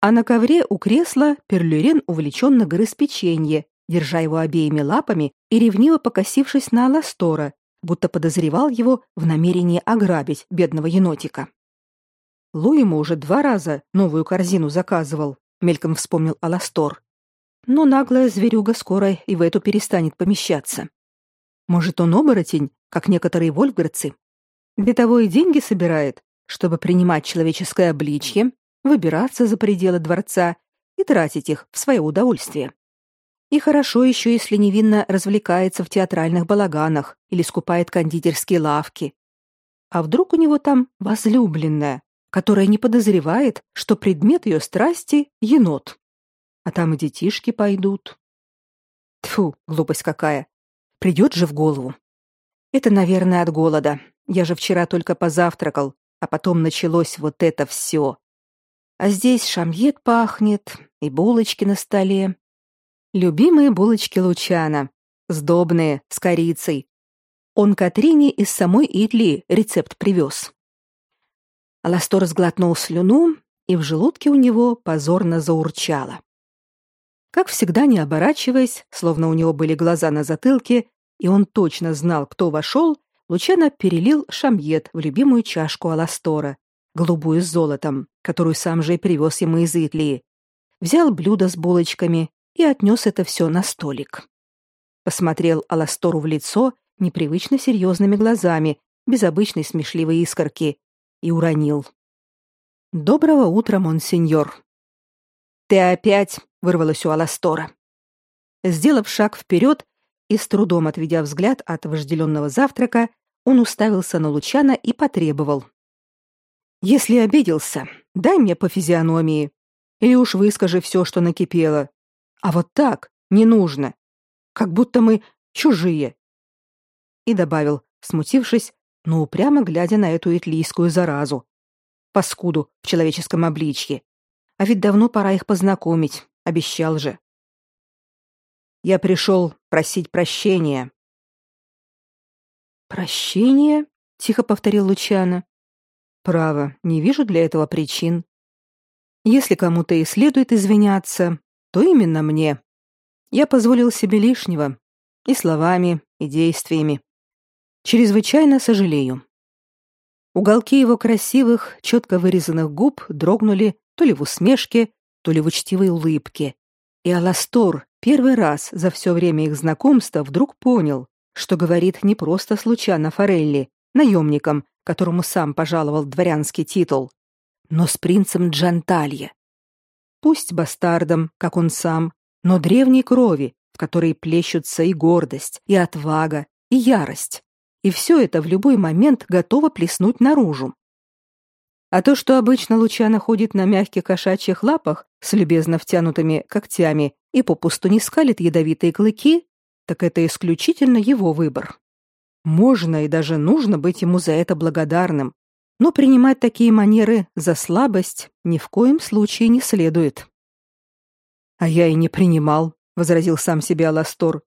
А на ковре у кресла Перлюрен увлеченно грыз печенье, держа его обеими лапами и ревниво покосившись на Аластора, будто подозревал его в намерении ограбить бедного енотика. Лу ему уже два раза новую корзину заказывал, мельком вспомнил Аластор. Но наглая зверюга скоро и в эту перестанет помещаться. Может, он оборотень, как некоторые вольфградцы? Для того и деньги собирает, чтобы принимать человеческое обличье, выбираться за пределы дворца и тратить их в свое удовольствие. И хорошо еще, если невинно развлекается в театральных балаганах или скупает кондитерские лавки. А вдруг у него там возлюбленная, которая не подозревает, что предмет ее страсти — енот. А там и детишки пойдут. Тфу, глупость какая. Придет же в голову. Это, наверное, от голода. Я же вчера только позавтракал, а потом началось вот это все. А здесь шамьет пахнет, и булочки на столе, Любимые булочки Лучана, сдобные, с корицей. Он Катрине из самой Итли рецепт привез. Аластор сглотнул слюну, и в желудке у него позорно заурчало. Как всегда, не оборачиваясь, словно у него были глаза на затылке, и он точно знал, кто вошел, Лучано перелил шамьет в любимую чашку Аластора, голубую с золотом, которую сам же и привез ему из Итлии. Взял блюдо с булочками и отнес это все на столик. Посмотрел Аластору в лицо непривычно серьезными глазами, без обычной смешливой искорки, и уронил. «Доброго утра, монсеньор!» «Ты опять!» — вырвалось у Аластора. Сделав шаг вперед и с трудом отведя взгляд от вожделенного завтрака, он уставился на Лучана и потребовал. «Если обиделся, дай мне по физиономии. Или уж выскажи все, что накипело. А вот так не нужно. Как будто мы чужие. И добавил, смутившись, но упрямо глядя на эту итлийскую заразу. Паскуду в человеческом обличье. А ведь давно пора их познакомить, обещал же. Я пришел просить прощения. Прощения? Тихо повторил Лучано. Право, не вижу для этого причин. Если кому-то и следует извиняться, то именно мне. Я позволил себе лишнего и словами, и действиями. Чрезвычайно сожалею. Уголки его красивых, четко вырезанных губ дрогнули то ли в усмешке, то ли в учтивой улыбке. И Аластор первый раз за все время их знакомства вдруг понял, что говорит не просто случайно Форелли, наемником, которому сам пожаловал дворянский титул, но с принцем Джанталье, Пусть бастардом, как он сам, но древней крови, в которой плещутся и гордость, и отвага, и ярость. И все это в любой момент готово плеснуть наружу. А то, что обычно Лучано ходит на мягких кошачьих лапах с любезно втянутыми когтями и попусту не скалит ядовитые клыки, так это исключительно его выбор. Можно и даже нужно быть ему за это благодарным, но принимать такие манеры за слабость ни в коем случае не следует. А я и не принимал, возразил сам себе Аластор.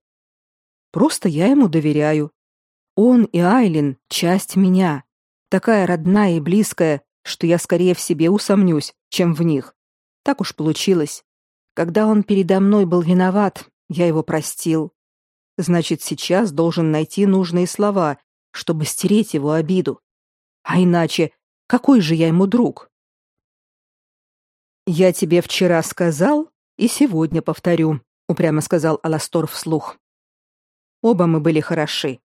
Просто я ему доверяю. Он и Айлин часть меня, такая родная и близкая, что я скорее в себе усомнюсь, чем в них. Так уж получилось. Когда он передо мной был виноват, я его простил. Значит, сейчас должен найти нужные слова, чтобы стереть его обиду. А иначе, какой же я ему друг? Я тебе вчера сказал и сегодня повторю, упрямо сказал Аластор вслух. Оба мы были хороши.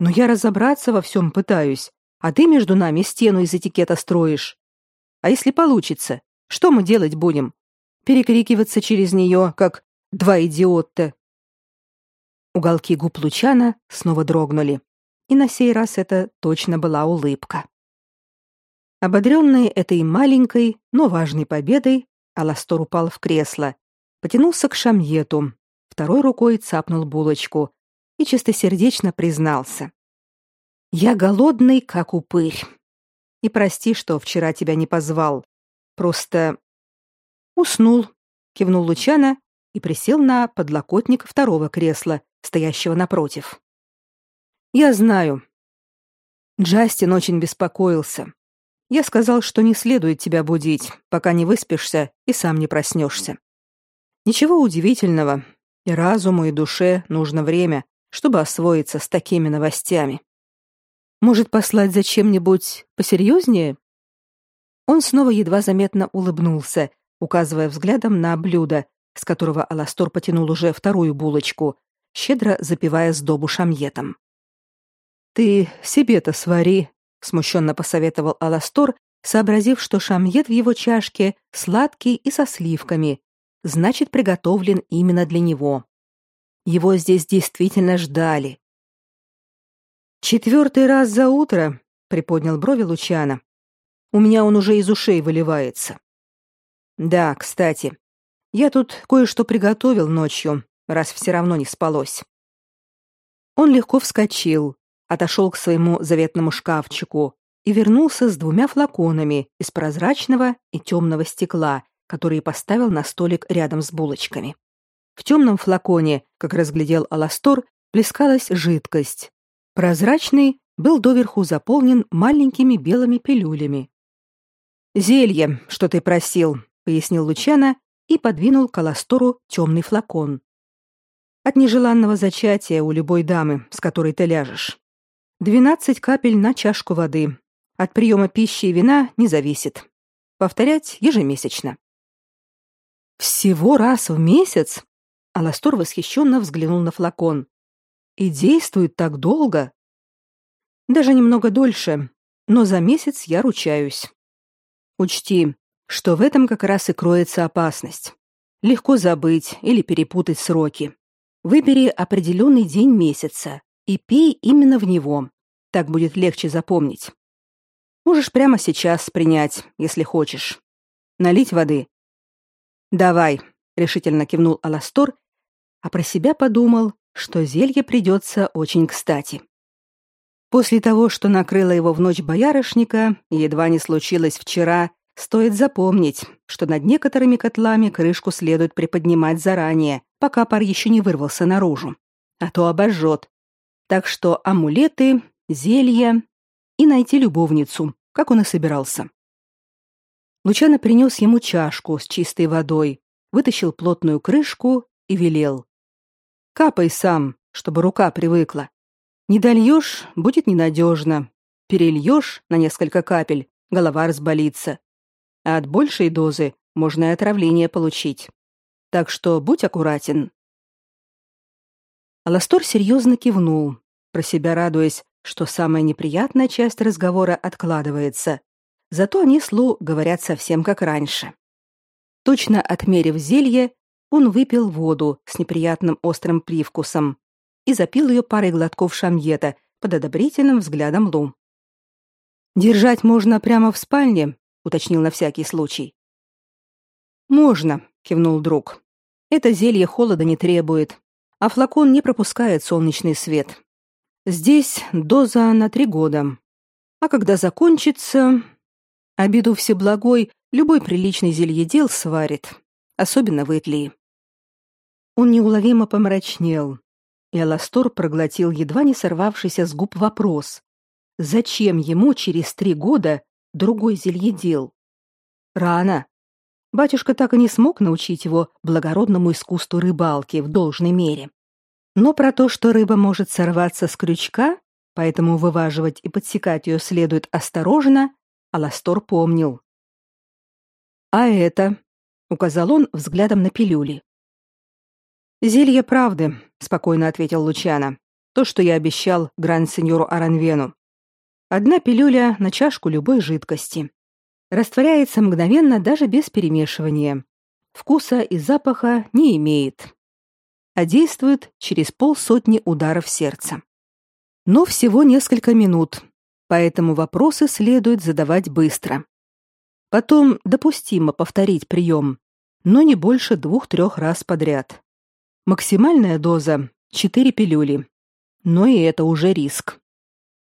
Но я разобраться во всем пытаюсь, а ты между нами стену из этикета строишь. А если получится, что мы делать будем? Перекрикиваться через нее, как два идиота. Уголки губ Лучана снова дрогнули и на сей раз это точно была улыбка. Ободренный этой маленькой, но важной победой, Аластор упал в кресло, потянулся к шамьету, второй рукой цапнул булочку, и чистосердечно признался. «Я голодный, как упырь. И прости, что вчера тебя не позвал. Просто...» «Уснул», — кивнул Лучана и присел на подлокотник второго кресла, стоящего напротив. «Я знаю. Джастин очень беспокоился. Я сказал, что не следует тебя будить, пока не выспишься и сам не проснешься. Ничего удивительного. И разуму, и душе нужно время, чтобы освоиться с такими новостями. Может, послать за чем-нибудь посерьезнее?» Он снова едва заметно улыбнулся, указывая взглядом на блюдо, с которого Аластор потянул уже вторую булочку, щедро запивая сдобу шамьетом. «Ты себе-то свари», — смущенно посоветовал Аластор, сообразив, что шамьет в его чашке сладкий и со сливками, значит, приготовлен именно для него. Его здесь действительно ждали. «Четвертый раз за утро», — приподнял брови Лучана. «У меня он уже из ушей выливается». «Да, кстати, я тут кое-что приготовил ночью, раз все равно не спалось». Он легко вскочил, отошел к своему заветному шкафчику и вернулся с двумя флаконами из прозрачного и темного стекла, которые поставил на столик рядом с булочками. В темном флаконе, как разглядел Аластор, плескалась жидкость. Прозрачный был доверху заполнен маленькими белыми пилюлями. «Зелье, что ты просил», — пояснил Лучана и подвинул к Аластору темный флакон. «От нежеланного зачатия у любой дамы, с которой ты ляжешь. Двенадцать капель на чашку воды. От приема пищи и вина не зависит. Повторять ежемесячно». «Всего раз в месяц?» Аластор восхищенно взглянул на флакон. «И действует так долго?» «Даже немного дольше, но за месяц я ручаюсь. Учти, что в этом как раз и кроется опасность. Легко забыть или перепутать сроки. Выбери определенный день месяца и пей именно в него. Так будет легче запомнить. Можешь прямо сейчас принять, если хочешь. Налить воды. Давай, решительно кивнул Аластор, а про себя подумал, что зелье придется очень кстати. После того, что накрыло его в ночь боярышника, едва не случилось вчера, стоит запомнить, что над некоторыми котлами крышку следует приподнимать заранее, пока пар еще не вырвался наружу, а то обожжет. Так что амулеты, зелья и найти любовницу, как он и собирался. Лучано принес ему чашку с чистой водой, вытащил плотную крышку и велел. «Капай сам, чтобы рука привыкла. Не дольешь — будет ненадежно. Перельешь на несколько капель — голова разболится. А от большей дозы можно и отравление получить. Так что будь аккуратен». Аластор серьезно кивнул, про себя радуясь, что самая неприятная часть разговора откладывается. Зато они с Лу говорят совсем как раньше. Точно отмерив зелье, он выпил воду с неприятным острым привкусом и запил ее парой глотков шамьета под одобрительным взглядом Лу. «Держать можно прямо в спальне?» — уточнил на всякий случай. «Можно», — кивнул друг. «Это зелье холода не требует, а флакон не пропускает солнечный свет. Здесь доза на три года. А когда закончится, обиду всеблагой любой приличный зельедел сварит, особенно в Итлии. Он неуловимо помрачнел, и Аластор проглотил едва не сорвавшийся с губ вопрос. Зачем ему через три года другой зельедел? Рано. Батюшка так и не смог научить его благородному искусству рыбалки в должной мере. Но про то, что рыба может сорваться с крючка, поэтому вываживать и подсекать ее следует осторожно, Аластор помнил. «А это?» — указал он взглядом на пилюли. «Зелье правды», — спокойно ответил Лучано. «То, что я обещал гранд-сеньору Аранвену. Одна пилюля на чашку любой жидкости. Растворяется мгновенно даже без перемешивания. Вкуса и запаха не имеет. А действует через полсотни ударов сердца. Но всего несколько минут, поэтому вопросы следует задавать быстро. Потом допустимо повторить прием, но не больше двух-трех раз подряд. Максимальная доза – 4 пилюли. но и это уже риск.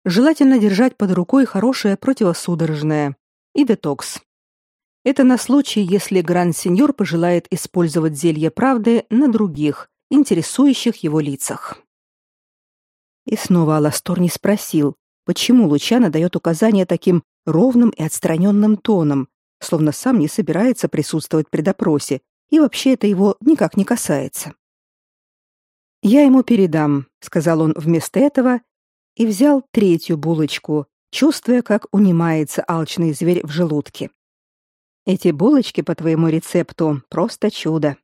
Желательно держать под рукой хорошее противосудорожное и детокс. Это на случай, если гранд-сеньор пожелает использовать зелье правды на других, интересующих его лицах. И снова Аластор не спросил, почему Лучано дает указания таким ровным и отстраненным тоном, словно сам не собирается присутствовать при допросе, и вообще это его никак не касается. «Я ему передам», — сказал он вместо этого, и взял третью булочку, чувствуя, как унимается алчный зверь в желудке. «Эти булочки по твоему рецепту просто чудо».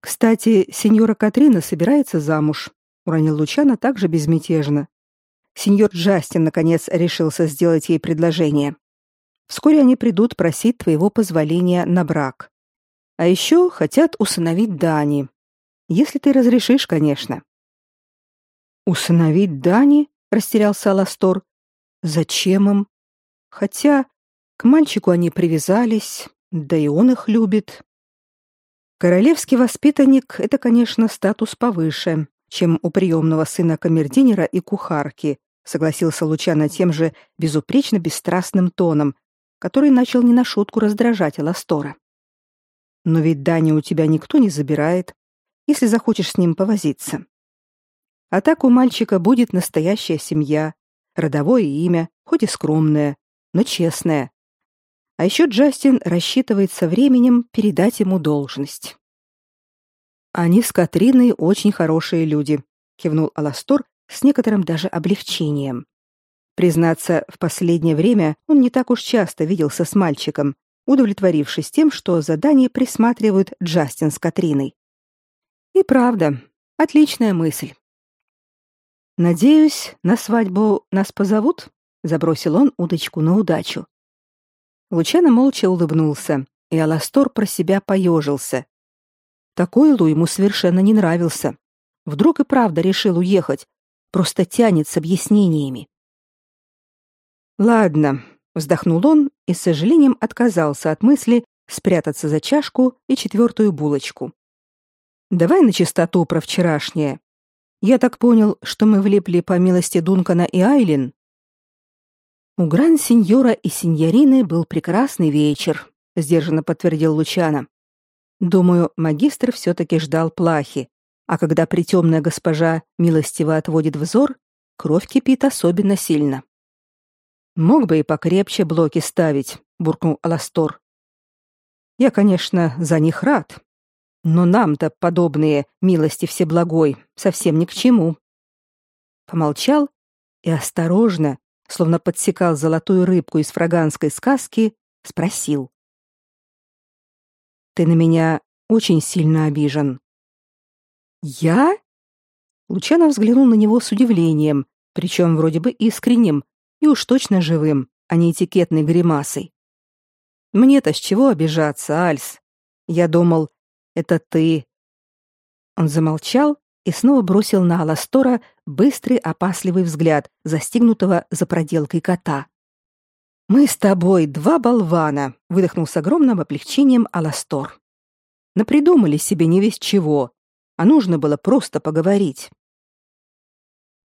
«Кстати, сеньора Катрина собирается замуж», — уронил Лучано также безмятежно. Сеньор Джастин, наконец, решился сделать ей предложение. Вскоре они придут просить твоего позволения на брак. А еще хотят усыновить Дани. Если ты разрешишь, конечно. Усыновить Дани? растерялся Аластор. Зачем им? Хотя к мальчику они привязались, да и он их любит. Королевский воспитанник это, конечно, статус повыше, чем у приемного сына камердинера и кухарки, согласился Лучано тем же безупречно бесстрастным тоном, который начал не на шутку раздражать Аластора. Но ведь Дани у тебя никто не забирает, если захочешь с ним повозиться. А так у мальчика будет настоящая семья, родовое имя, хоть и скромное, но честное. А еще Джастин рассчитывает со временем передать ему должность. Они с Катриной очень хорошие люди, кивнул Аластор с некоторым даже облегчением. Признаться, в последнее время он не так уж часто виделся с мальчиком, удовлетворившись тем, что задание присматривают Джастин с Катриной. И правда, отличная мысль. Надеюсь, на свадьбу нас позовут, забросил он удочку на удачу. Лучано молча улыбнулся, и Аластор про себя поежился. Такой Лу ему совершенно не нравился. Вдруг и правда решил уехать, просто тянет с объяснениями. Ладно, вздохнул он и с сожалением отказался от мысли спрятаться за чашку и четвертую булочку. Давай на чистоту про вчерашнее. Я так понял, что мы влипли по милости Дункана и Айлин. У гран-сеньора и сеньорины был прекрасный вечер, сдержанно подтвердил Лучано. Думаю, магистр все таки ждал плахи, а когда притемная госпожа милостиво отводит взор, кровь кипит особенно сильно. Мог бы и покрепче блоки ставить, буркнул Аластор. Я, конечно, за них рад, но нам-то подобные милости всеблагой совсем ни к чему. Помолчал и осторожно, словно подсекал золотую рыбку из фраганской сказки, спросил: Ты на меня очень сильно обижен. Я? Лучано взглянул на него с удивлением, причем вроде бы искренним, и уж точно живым, а не этикетной гримасой. Мне-то с чего обижаться, Альс? Я думал, это ты. Он замолчал и снова бросил на Аластора быстрый опасливый взгляд, застигнутого за проделкой кота. Мы с тобой два болвана, выдохнул с огромным облегчением Аластор. Напридумали себе не весь чего, а нужно было просто поговорить.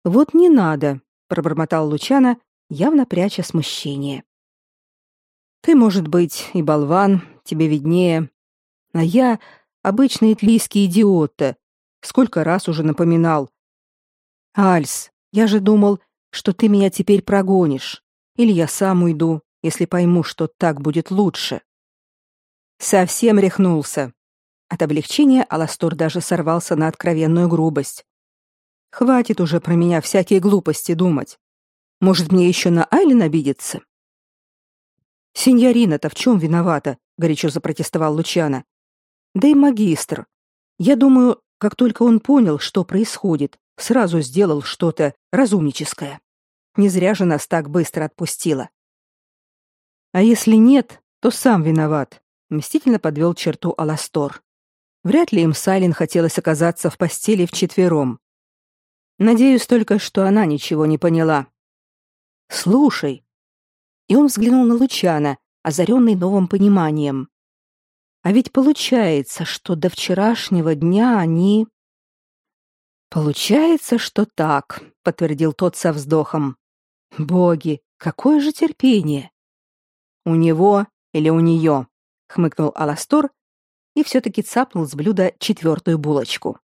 Вот не надо, пробормотал Лучано, явно пряча смущение. Ты, может быть, и болван, тебе виднее, а я обычный итлийский идиот Сколько раз уже напоминал. Альс, я же думал, что ты меня теперь прогонишь, или я сам уйду, если пойму, что так будет лучше. Совсем рехнулся. От облегчения Аластор даже сорвался на откровенную грубость. Хватит уже про меня всякие глупости думать. Может, мне еще на Айлен обидеться? Синьорина-то в чем виновата? горячо запротестовал Лучано. Да и магистр. Я думаю, как только он понял, что происходит, сразу сделал что-то разумническое. Не зря же нас так быстро отпустила. А если нет, то сам виноват, мстительно подвел черту Аластор. Вряд ли им Сайлен хотелось оказаться в постели вчетвером. Надеюсь только, что она ничего не поняла. Слушай. И он взглянул на Лучана, озаренный новым пониманием. А ведь получается, что до вчерашнего дня они Получается, что так, подтвердил тот со вздохом. Боги, какое же терпение. У него или у нее? хмыкнул Аластор и все таки цапнул с блюда четвертую булочку.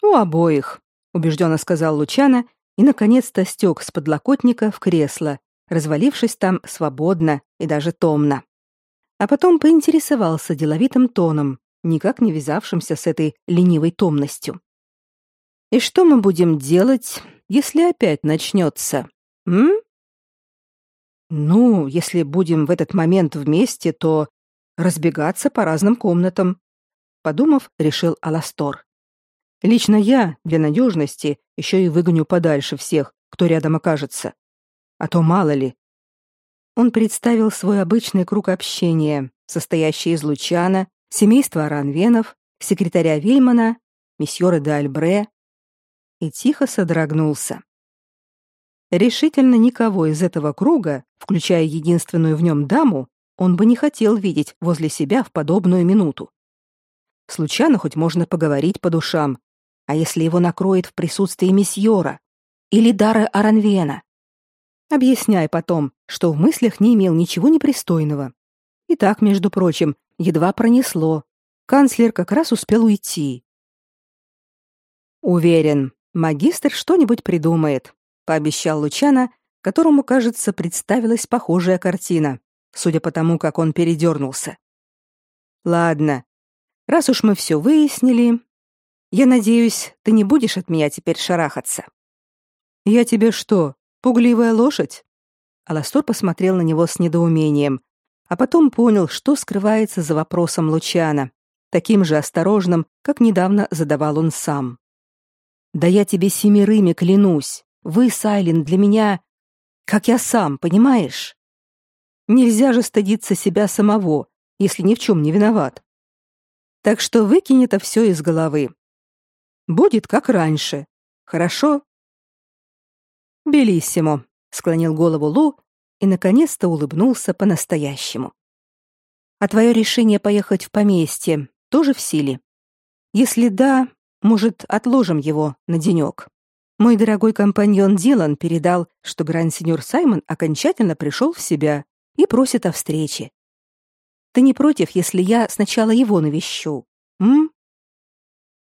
У обоих, убежденно сказал Лучана и наконец-то стёк с подлокотника в кресло, развалившись там свободно и даже томно. А потом поинтересовался деловитым тоном, никак не вязавшимся с этой ленивой томностью. И что мы будем делать, если опять начнется? М? Ну, если будем в этот момент вместе, то разбегаться по разным комнатам, подумав, решил Аластор. Лично я, для надежности, еще и выгоню подальше всех, кто рядом окажется. А то мало ли. Он представил свой обычный круг общения, состоящий из Лучана, семейства Аранвенов, секретаря Вильмана, месьёра де Альбре, и тихо содрогнулся. Решительно никого из этого круга, включая единственную в нем даму, он бы не хотел видеть возле себя в подобную минуту. Случайно хоть можно поговорить по душам, а если его накроет в присутствии месьора или Дара Аранвена? Объясняй потом, что в мыслях не имел ничего непристойного. И так, между прочим, едва пронесло. Канцлер как раз успел уйти. Уверен, магистр что-нибудь придумает, пообещал Лучана, которому, кажется, представилась похожая картина, судя по тому, как он передернулся. Ладно. Раз уж мы все выяснили, я надеюсь, ты не будешь от меня теперь шарахаться. Я тебе что, пугливая лошадь? Аластор посмотрел на него с недоумением, а потом понял, что скрывается за вопросом Лучана, таким же осторожным, как недавно задавал он сам. Да я тебе семерыми клянусь, вы, Сайлен, для меня, как я сам, понимаешь? Нельзя же стыдиться себя самого, если ни в чем не виноват. Так что выкинь это все из головы. Будет как раньше. Хорошо? Белиссимо, склонил голову Лу и наконец-то улыбнулся по-настоящему. А твое решение поехать в поместье тоже в силе? Если да, может, отложим его на денек. Мой дорогой компаньон Дилан передал, что гранд-сеньор Саймон окончательно пришел в себя и просит о встрече. Ты не против, если я сначала его навещу? М?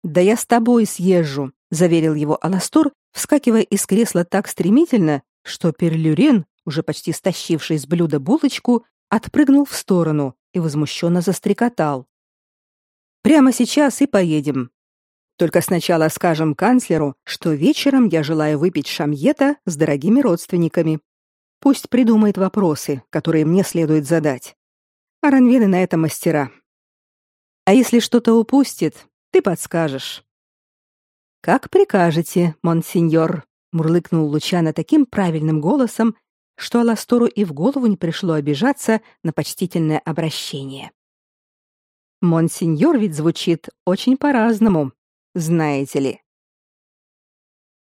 Да я с тобой съезжу, заверил его Аластор, вскакивая из кресла так стремительно, что Перлюрен, уже почти стащивший с блюда булочку, отпрыгнул в сторону и возмущенно застрекотал. Прямо сейчас и поедем. Только сначала скажем канцлеру, что вечером я желаю выпить шамьета с дорогими родственниками. Пусть придумает вопросы, которые мне следует задать. Аранвены на это мастера. А если что-то упустит, ты подскажешь. Как прикажете, монсеньор, мурлыкнул Лучано таким правильным голосом, что Аластору и в голову не пришло обижаться на почтительное обращение. Монсеньор ведь звучит очень по-разному, знаете ли.